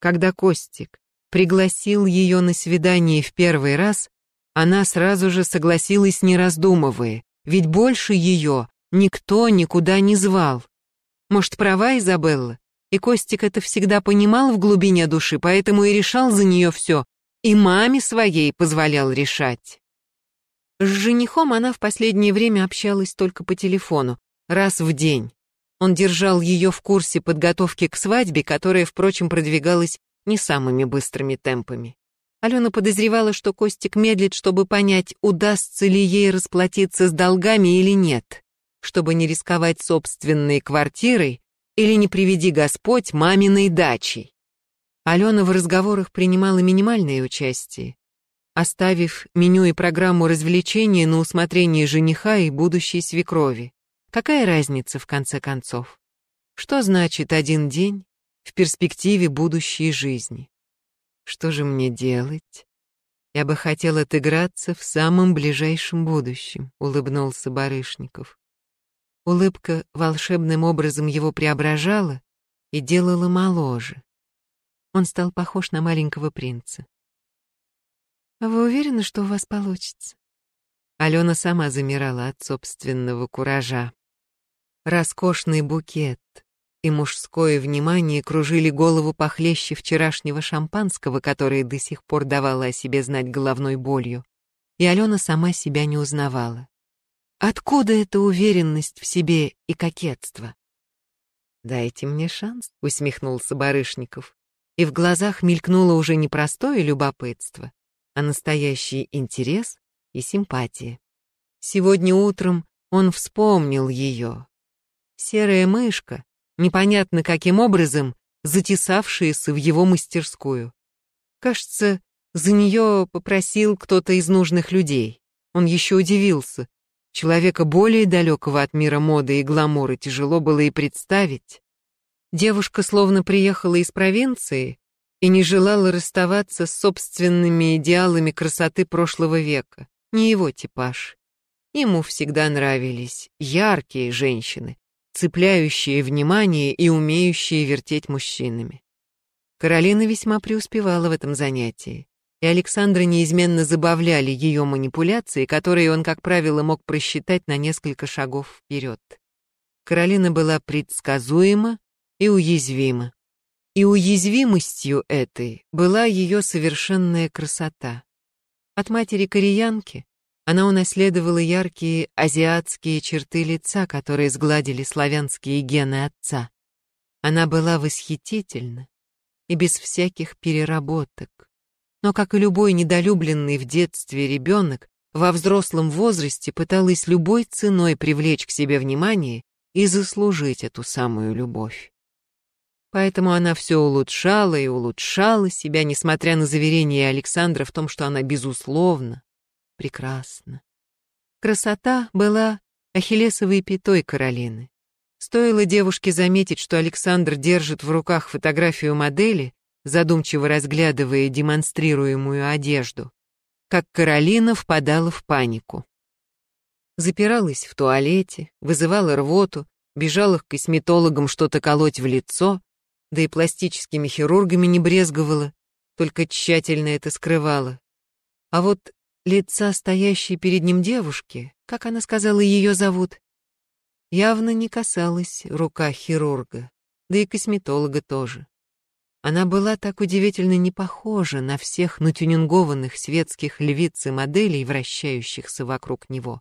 Когда Костик пригласил ее на свидание в первый раз, она сразу же согласилась, не раздумывая, ведь больше ее никто никуда не звал. Может, права Изабелла? И Костик это всегда понимал в глубине души, поэтому и решал за нее все, и маме своей позволял решать. С женихом она в последнее время общалась только по телефону, раз в день. Он держал ее в курсе подготовки к свадьбе, которая, впрочем, продвигалась не самыми быстрыми темпами. Алена подозревала, что Костик медлит, чтобы понять, удастся ли ей расплатиться с долгами или нет, чтобы не рисковать собственной квартирой или, не приведи Господь, маминой дачей. Алена в разговорах принимала минимальное участие, оставив меню и программу развлечения на усмотрение жениха и будущей свекрови. Какая разница, в конце концов? Что значит один день в перспективе будущей жизни? Что же мне делать? Я бы хотел отыграться в самом ближайшем будущем, улыбнулся Барышников. Улыбка волшебным образом его преображала и делала моложе. Он стал похож на маленького принца. «А вы уверены, что у вас получится?» Алена сама замирала от собственного куража. Роскошный букет и мужское внимание кружили голову похлеще вчерашнего шампанского, которое до сих пор давало о себе знать головной болью. И Алена сама себя не узнавала. Откуда эта уверенность в себе и кокетство? «Дайте мне шанс», — усмехнулся Барышников. И в глазах мелькнуло уже не простое любопытство, а настоящий интерес и симпатия. Сегодня утром он вспомнил ее, серая мышка, непонятно каким образом, затесавшаяся в его мастерскую. Кажется, за нее попросил кто-то из нужных людей. Он еще удивился. Человека более далекого от мира моды и гламура тяжело было и представить. Девушка словно приехала из провинции и не желала расставаться с собственными идеалами красоты прошлого века. Не его типаж. Ему всегда нравились яркие женщины, цепляющие внимание и умеющие вертеть мужчинами. Каролина весьма преуспевала в этом занятии, и Александра неизменно забавляли ее манипуляции, которые он, как правило, мог просчитать на несколько шагов вперед. Каролина была предсказуема и уязвима. И уязвимостью этой была ее совершенная красота. От матери-кореянки она унаследовала яркие азиатские черты лица, которые сгладили славянские гены отца. Она была восхитительна и без всяких переработок. Но, как и любой недолюбленный в детстве ребенок, во взрослом возрасте пыталась любой ценой привлечь к себе внимание и заслужить эту самую любовь. Поэтому она все улучшала и улучшала себя, несмотря на заверения Александра в том, что она, безусловно, прекрасно. Красота была ахиллесовой пятой Каролины. Стоило девушке заметить, что Александр держит в руках фотографию модели, задумчиво разглядывая демонстрируемую одежду, как Каролина впадала в панику. Запиралась в туалете, вызывала рвоту, бежала к косметологам что-то колоть в лицо, да и пластическими хирургами не брезговала, только тщательно это скрывала. А вот лица стоящей перед ним девушки, как она сказала, ее зовут, явно не касалась рука хирурга, да и косметолога тоже. Она была так удивительно не похожа на всех натюнингованных светских львиц и моделей, вращающихся вокруг него,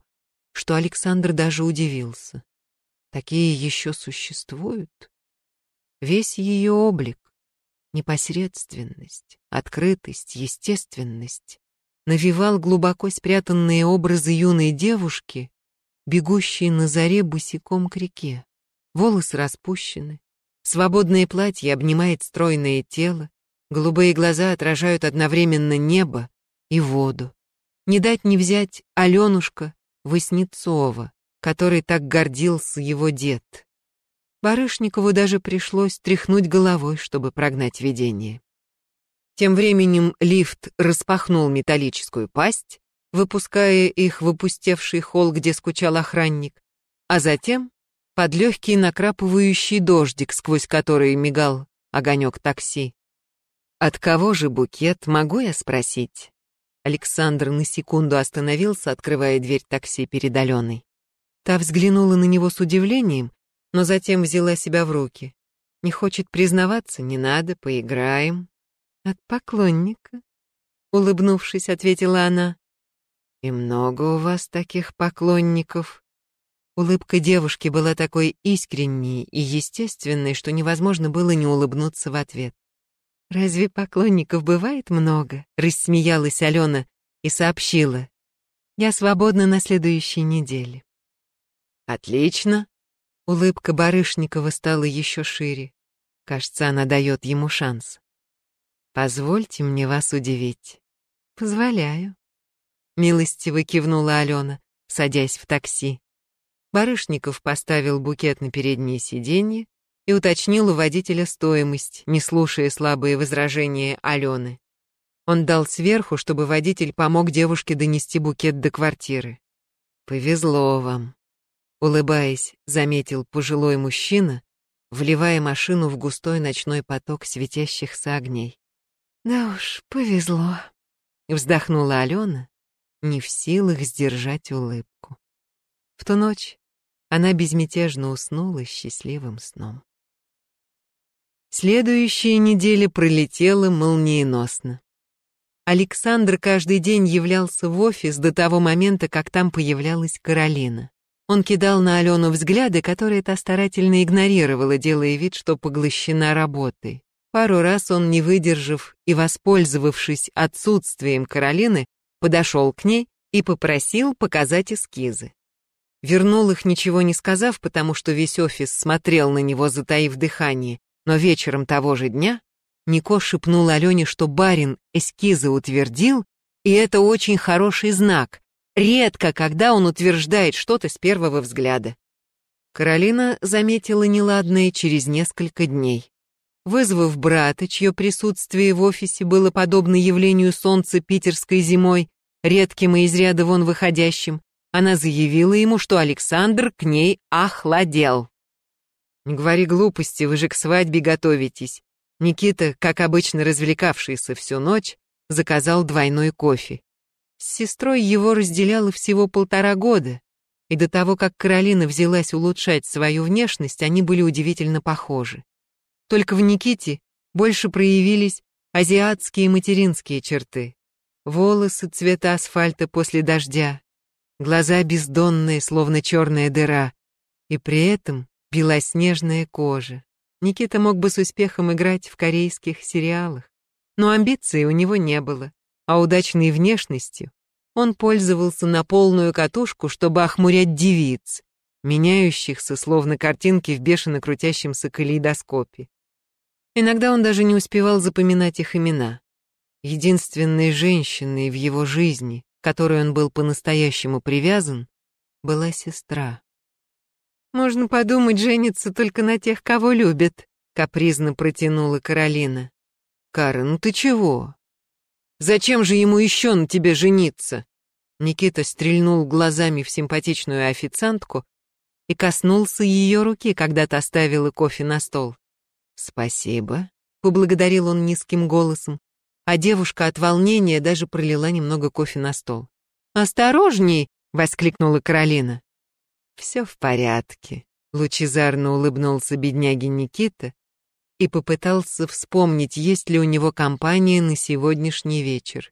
что Александр даже удивился. Такие еще существуют? Весь ее облик, непосредственность, открытость, естественность навевал глубоко спрятанные образы юной девушки, бегущей на заре босиком к реке. Волосы распущены, свободное платье обнимает стройное тело, голубые глаза отражают одновременно небо и воду. Не дать не взять Аленушка Васнецова, который так гордился его дед. Барышникову даже пришлось тряхнуть головой, чтобы прогнать видение. Тем временем лифт распахнул металлическую пасть, выпуская их в опустевший холл, где скучал охранник, а затем под легкий накрапывающий дождик, сквозь который мигал огонек такси. От кого же букет, могу я спросить? Александр на секунду остановился, открывая дверь такси перед Аленой. Та взглянула на него с удивлением, но затем взяла себя в руки. Не хочет признаваться, не надо, поиграем. От поклонника, улыбнувшись, ответила она. И много у вас таких поклонников. Улыбка девушки была такой искренней и естественной, что невозможно было не улыбнуться в ответ. «Разве поклонников бывает много?» — рассмеялась Алена и сообщила. «Я свободна на следующей неделе». «Отлично!» Улыбка Барышникова стала еще шире. Кажется, она дает ему шанс. «Позвольте мне вас удивить». «Позволяю». Милостиво кивнула Алена, садясь в такси. Барышников поставил букет на переднее сиденье, и уточнил у водителя стоимость, не слушая слабые возражения Алены. Он дал сверху, чтобы водитель помог девушке донести букет до квартиры. «Повезло вам», — улыбаясь, заметил пожилой мужчина, вливая машину в густой ночной поток светящихся огней. «Да уж, повезло», — вздохнула Алена, не в силах сдержать улыбку. В ту ночь она безмятежно уснула счастливым сном. Следующая неделя пролетела молниеносно. Александр каждый день являлся в офис до того момента, как там появлялась Каролина. Он кидал на Алену взгляды, которые та старательно игнорировала, делая вид, что поглощена работой. Пару раз он, не выдержав и воспользовавшись отсутствием Каролины, подошел к ней и попросил показать эскизы. Вернул их, ничего не сказав, потому что весь офис смотрел на него, затаив дыхание, но вечером того же дня Нико шепнул Алене, что барин эскизы утвердил, и это очень хороший знак. Редко, когда он утверждает что-то с первого взгляда. Каролина заметила неладное через несколько дней. Вызвав брата, чье присутствие в офисе было подобно явлению солнца питерской зимой, редким и из ряда вон выходящим, она заявила ему, что Александр к ней охладел. «Не говори глупости, вы же к свадьбе готовитесь». Никита, как обычно развлекавшийся всю ночь, заказал двойной кофе. С сестрой его разделяло всего полтора года, и до того, как Каролина взялась улучшать свою внешность, они были удивительно похожи. Только в Никите больше проявились азиатские материнские черты. Волосы цвета асфальта после дождя, глаза бездонные, словно черная дыра, и при этом белоснежная кожа. Никита мог бы с успехом играть в корейских сериалах, но амбиций у него не было, а удачной внешностью он пользовался на полную катушку, чтобы охмурять девиц, меняющихся словно картинки в бешено крутящемся калейдоскопе. Иногда он даже не успевал запоминать их имена. Единственной женщиной в его жизни, которой он был по-настоящему привязан, была сестра. «Можно подумать, женится только на тех, кого любит», — капризно протянула Каролина. «Кара, ну ты чего? Зачем же ему еще на тебе жениться?» Никита стрельнул глазами в симпатичную официантку и коснулся ее руки, когда та ставила кофе на стол. «Спасибо», — поблагодарил он низким голосом, а девушка от волнения даже пролила немного кофе на стол. «Осторожней!» — воскликнула Каролина. «Все в порядке», — лучезарно улыбнулся бедняге Никита и попытался вспомнить, есть ли у него компания на сегодняшний вечер.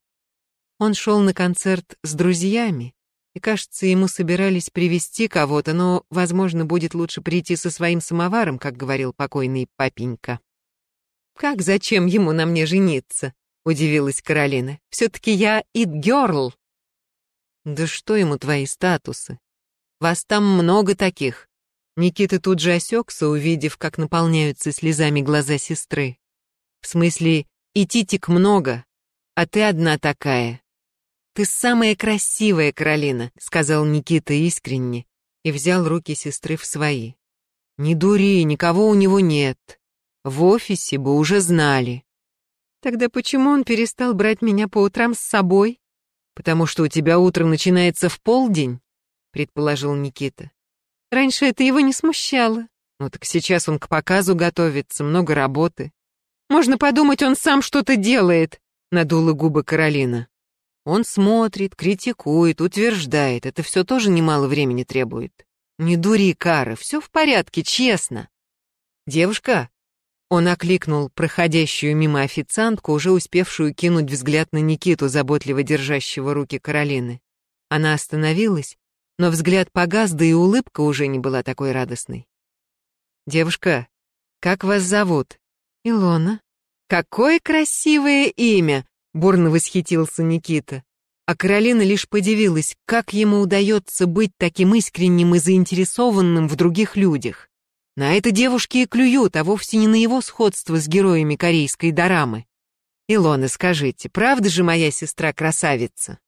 Он шел на концерт с друзьями, и, кажется, ему собирались привести кого-то, но, возможно, будет лучше прийти со своим самоваром, как говорил покойный папенька. «Как зачем ему на мне жениться?» — удивилась Каролина. «Все-таки я it-girl». «Да что ему твои статусы? Вас там много таких». Никита тут же осекся, увидев, как наполняются слезами глаза сестры. «В смысле, и титик много, а ты одна такая». «Ты самая красивая, Каролина», — сказал Никита искренне и взял руки сестры в свои. «Не дури, никого у него нет. В офисе бы уже знали». «Тогда почему он перестал брать меня по утрам с собой?» «Потому что у тебя утро начинается в полдень?» — предположил Никита. «Раньше это его не смущало. Ну так сейчас он к показу готовится, много работы. Можно подумать, он сам что-то делает», — надула губы Каролина. Он смотрит, критикует, утверждает. Это все тоже немало времени требует. Не дури, Кара, все в порядке, честно. Девушка, он окликнул проходящую мимо официантку, уже успевшую кинуть взгляд на Никиту, заботливо держащего руки Каролины. Она остановилась, но взгляд погас, да и улыбка уже не была такой радостной. «Девушка, как вас зовут?» «Илона». «Какое красивое имя!» — бурно восхитился Никита. А Каролина лишь подивилась, как ему удается быть таким искренним и заинтересованным в других людях. На это девушки и клюют, а вовсе не на его сходство с героями корейской дорамы. Илона, скажите, правда же моя сестра красавица?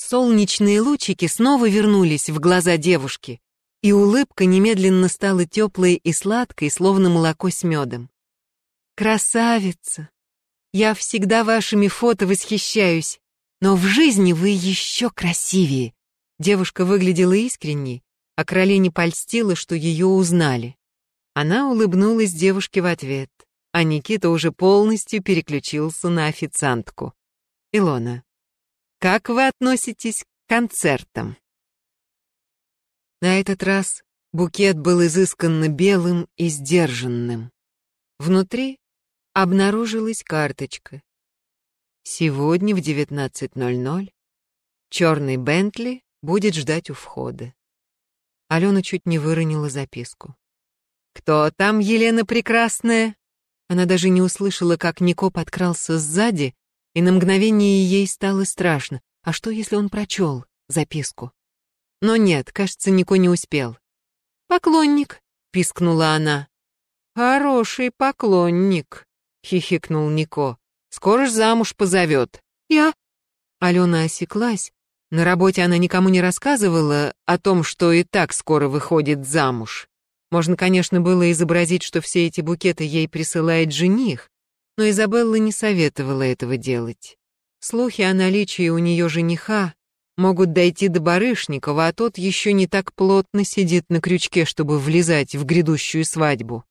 Солнечные лучики снова вернулись в глаза девушки, и улыбка немедленно стала теплой и сладкой, словно молоко с медом. «Красавица! Я всегда вашими фото восхищаюсь, но в жизни вы еще красивее!» Девушка выглядела искренней, а Каролине польстила, что ее узнали. Она улыбнулась девушке в ответ, а Никита уже полностью переключился на официантку. «Илона, как вы относитесь к концертам?» На этот раз букет был изысканно белым и сдержанным. Внутри обнаружилась карточка. Сегодня в 19.00 черный Бентли будет ждать у входа. Алена чуть не выронила записку. «Кто там, Елена Прекрасная?» Она даже не услышала, как Нико подкрался сзади, и на мгновение ей стало страшно. А что, если он прочел записку? Но нет, кажется, Нико не успел. «Поклонник», — пискнула она. «Хороший поклонник», — хихикнул Нико. «Скоро ж замуж позовет». «Я...» Алена осеклась. На работе она никому не рассказывала о том, что и так скоро выходит замуж. Можно, конечно, было изобразить, что все эти букеты ей присылает жених, но Изабелла не советовала этого делать. Слухи о наличии у нее жениха могут дойти до Барышникова, а тот еще не так плотно сидит на крючке, чтобы влезать в грядущую свадьбу.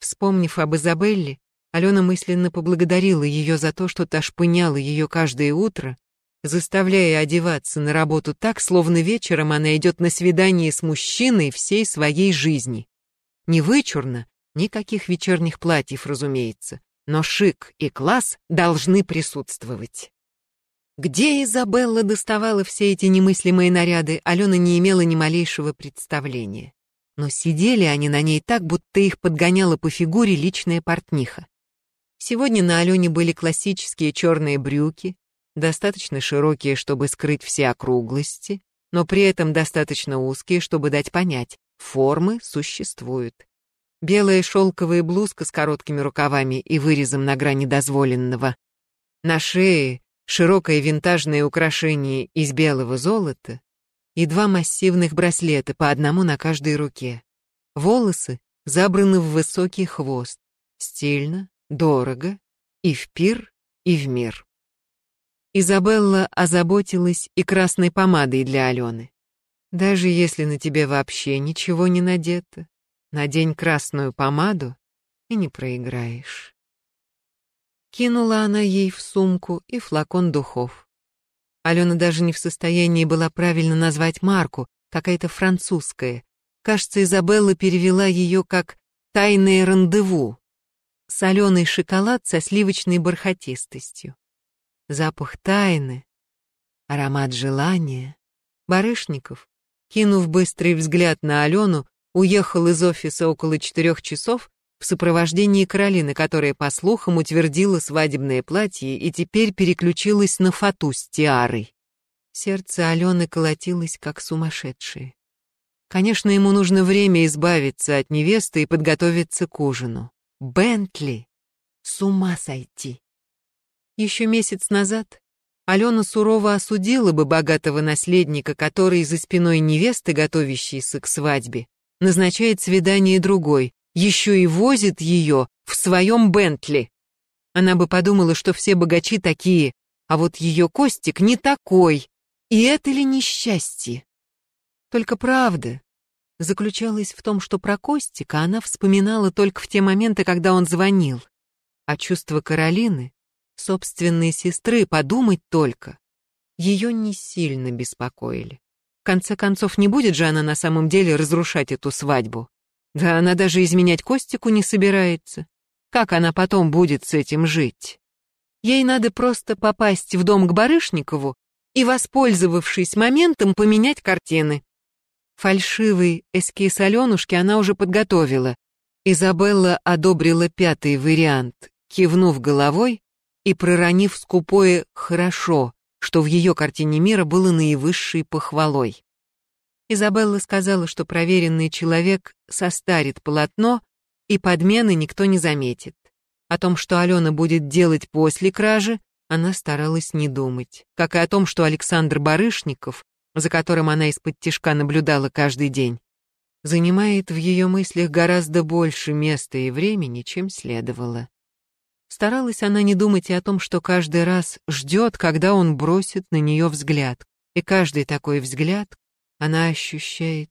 Вспомнив об Изабелле, Алена мысленно поблагодарила ее за то, что та шпыняла ее каждое утро, заставляя одеваться на работу так, словно вечером она идет на свидание с мужчиной всей своей жизни. Не вычурно, никаких вечерних платьев, разумеется, но шик и класс должны присутствовать. Где Изабелла доставала все эти немыслимые наряды, Алена не имела ни малейшего представления. Но сидели они на ней так, будто их подгоняла по фигуре личная портниха. Сегодня на Алене были классические черные брюки, достаточно широкие, чтобы скрыть все округлости, но при этом достаточно узкие, чтобы дать понять, Формы существуют. Белая шелковая блузка с короткими рукавами и вырезом на грани дозволенного. На шее широкое винтажное украшение из белого золота и два массивных браслета, по одному на каждой руке. Волосы забраны в высокий хвост. Стильно, дорого, и в пир, и в мир. Изабелла озаботилась и красной помадой для Алены. Даже если на тебе вообще ничего не надето, надень красную помаду и не проиграешь. Кинула она ей в сумку и флакон духов. Алена даже не в состоянии была правильно назвать марку, какая-то французская. Кажется, Изабелла перевела ее как «тайное рандеву». Соленый шоколад со сливочной бархатистостью. Запах тайны, аромат желания. Барышников кинув быстрый взгляд на Алену, уехал из офиса около четырех часов в сопровождении Каролины, которая, по слухам, утвердила свадебное платье и теперь переключилась на фату с тиарой. Сердце Алены колотилось, как сумасшедшее. Конечно, ему нужно время избавиться от невесты и подготовиться к ужину. Бентли! С ума сойти! Еще месяц назад Алена сурово осудила бы богатого наследника, который за спиной невесты, готовящейся к свадьбе, назначает свидание другой, еще и возит ее в своем Бентли. Она бы подумала, что все богачи такие, а вот ее Костик не такой. И это ли несчастье? Только правда заключалась в том, что про Костика она вспоминала только в те моменты, когда он звонил. А чувства Каролины, собственной сестры, подумать только, ее не сильно беспокоили. В конце концов, не будет же она на самом деле разрушать эту свадьбу. Да она даже изменять Костику не собирается. Как она потом будет с этим жить? Ей надо просто попасть в дом к Барышникову и, воспользовавшись моментом, поменять картины. Фальшивый эскиз Аленушки она уже подготовила. Изабелла одобрила пятый вариант, кивнув головой и проронив скупое «хорошо», что в ее картине мира было наивысшей похвалой. Изабелла сказала, что проверенный человек состарит полотно, и подмены никто не заметит. О том, что Алена будет делать после кражи, она старалась не думать, как и о том, что Александр Барышников, за которым она из-под тишка наблюдала каждый день, занимает в ее мыслях гораздо больше места и времени, чем следовало. Старалась она не думать и о том, что каждый раз ждет, когда он бросит на нее взгляд, и каждый такой взгляд она ощущает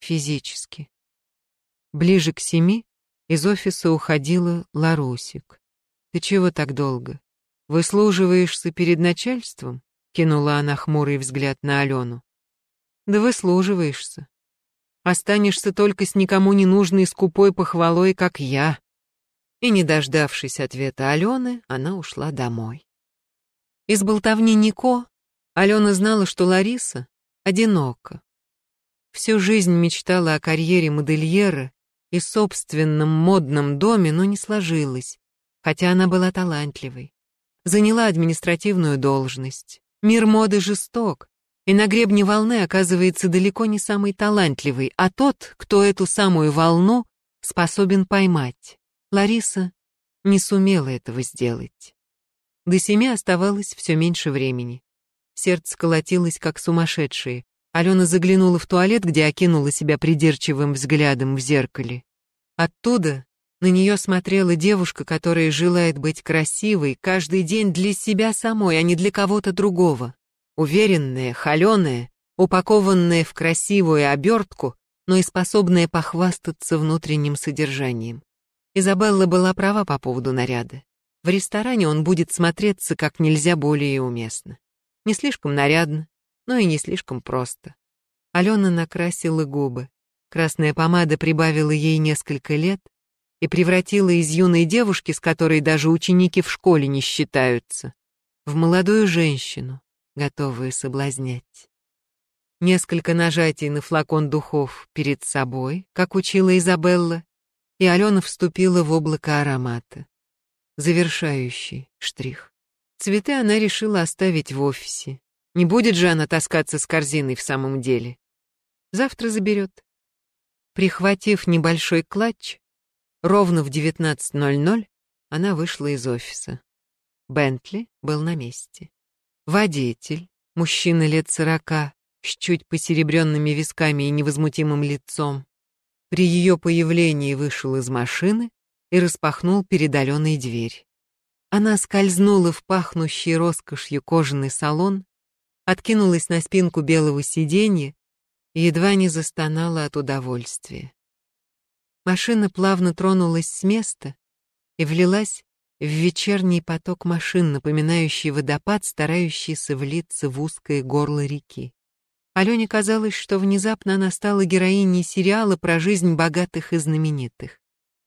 физически. Ближе к семи из офиса уходила Ларусик. «Ты чего так долго? Выслуживаешься перед начальством?» Кинула она хмурый взгляд на Алену. «Да выслуживаешься. Останешься только с никому не нужной скупой похвалой, как я». И, не дождавшись ответа Алены, она ушла домой. Из болтовни Нико Алена знала, что Лариса одинока. Всю жизнь мечтала о карьере модельера и собственном модном доме, но не сложилось, хотя она была талантливой. Заняла административную должность. Мир моды жесток, и на гребне волны оказывается далеко не самый талантливый, а тот, кто эту самую волну способен поймать. Лариса не сумела этого сделать. До семи оставалось все меньше времени. Сердце колотилось, как сумасшедшее. Алена заглянула в туалет, где окинула себя придирчивым взглядом в зеркале. Оттуда на нее смотрела девушка, которая желает быть красивой каждый день для себя самой, а не для кого-то другого. Уверенная, холеная, упакованная в красивую обертку, но и способная похвастаться внутренним содержанием. Изабелла была права по поводу наряда. В ресторане он будет смотреться как нельзя более уместно. Не слишком нарядно, но и не слишком просто. Алена накрасила губы. Красная помада прибавила ей несколько лет и превратила из юной девушки, с которой даже ученики в школе не считаются, в молодую женщину, готовую соблазнять. Несколько нажатий на флакон духов перед собой, как учила Изабелла, и Алена вступила в облако аромата. Завершающий штрих. Цветы она решила оставить в офисе. Не будет же она таскаться с корзиной в самом деле. Завтра заберет. Прихватив небольшой клатч, ровно в 19.00 она вышла из офиса. Бентли был на месте. Водитель, мужчина лет сорока, с чуть посеребренными висками и невозмутимым лицом, при ее появлении вышел из машины и распахнул перед Аленой дверь. Она скользнула в пахнущий роскошью кожаный салон, откинулась на спинку белого сиденья и едва не застонала от удовольствия. Машина плавно тронулась с места и влилась в вечерний поток машин, напоминающий водопад, старающийся влиться в узкое горло реки. Алене казалось, что внезапно она стала героиней сериала про жизнь богатых и знаменитых.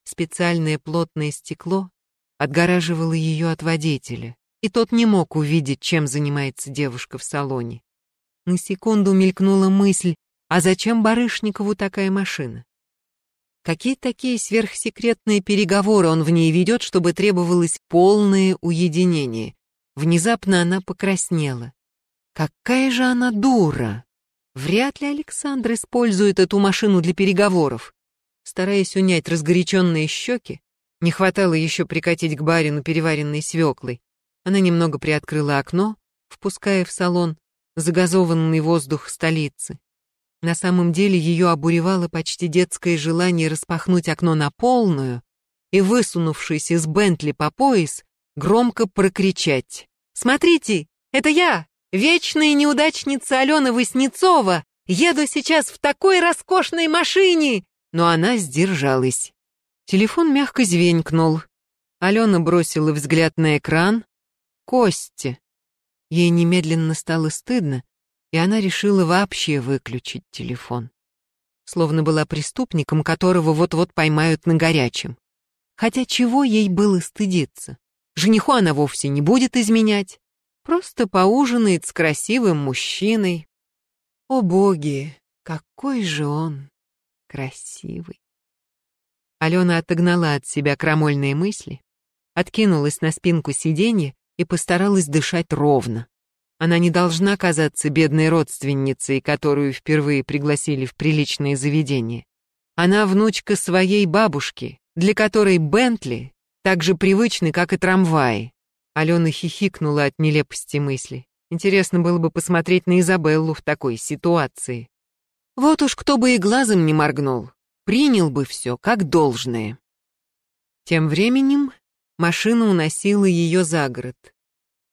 Специальное плотное стекло отгораживало ее от водителя, и тот не мог увидеть, чем занимается девушка в салоне. На секунду мелькнула мысль, а зачем Барышникову такая машина? Какие такие сверхсекретные переговоры он в ней ведет, чтобы требовалось полное уединение? Внезапно она покраснела. Какая же она дура! Вряд ли Александр использует эту машину для переговоров. Стараясь унять разгоряченные щеки, не хватало еще прикатить к барину переваренной свеклой, она немного приоткрыла окно, впуская в салон загазованный воздух столицы. На самом деле ее обуревало почти детское желание распахнуть окно на полную и, высунувшись из Бентли по пояс, громко прокричать. «Смотрите, это я, вечная неудачница Алена Васнецова! Еду сейчас в такой роскошной машине!» Но она сдержалась. Телефон мягко звенькнул. Алена бросила взгляд на экран. Кости. Ей немедленно стало стыдно, и она решила вообще выключить телефон. Словно была преступником, которого вот-вот поймают на горячем. Хотя чего ей было стыдиться? Жениху она вовсе не будет изменять. Просто поужинает с красивым мужчиной. О боги, какой же он красивый. Алена отогнала от себя крамольные мысли, откинулась на спинку сиденья и постаралась дышать ровно. Она не должна казаться бедной родственницей, которую впервые пригласили в приличное заведение. Она внучка своей бабушки, для которой Бентли так же привычны, как и трамваи. Алена хихикнула от нелепости мысли. Интересно было бы посмотреть на Изабеллу в такой ситуации. Вот уж кто бы и глазом не моргнул, принял бы все как должное. Тем временем машина уносила ее за город.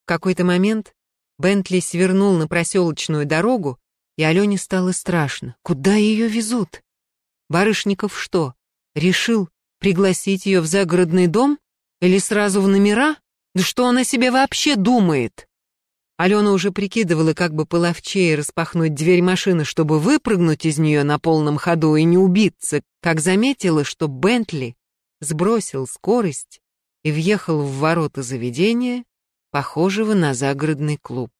В какой-то момент Бентли свернул на проселочную дорогу, и Алене стало страшно. Куда ее везут? Барышников что, решил пригласить ее в загородный дом? Или сразу в номера? Да что она себе вообще думает? Алена уже прикидывала, как бы половчее распахнуть дверь машины, чтобы выпрыгнуть из нее на полном ходу и не убиться, как заметила, что Бентли сбросил скорость и въехал в ворота заведения, похожего на загородный клуб.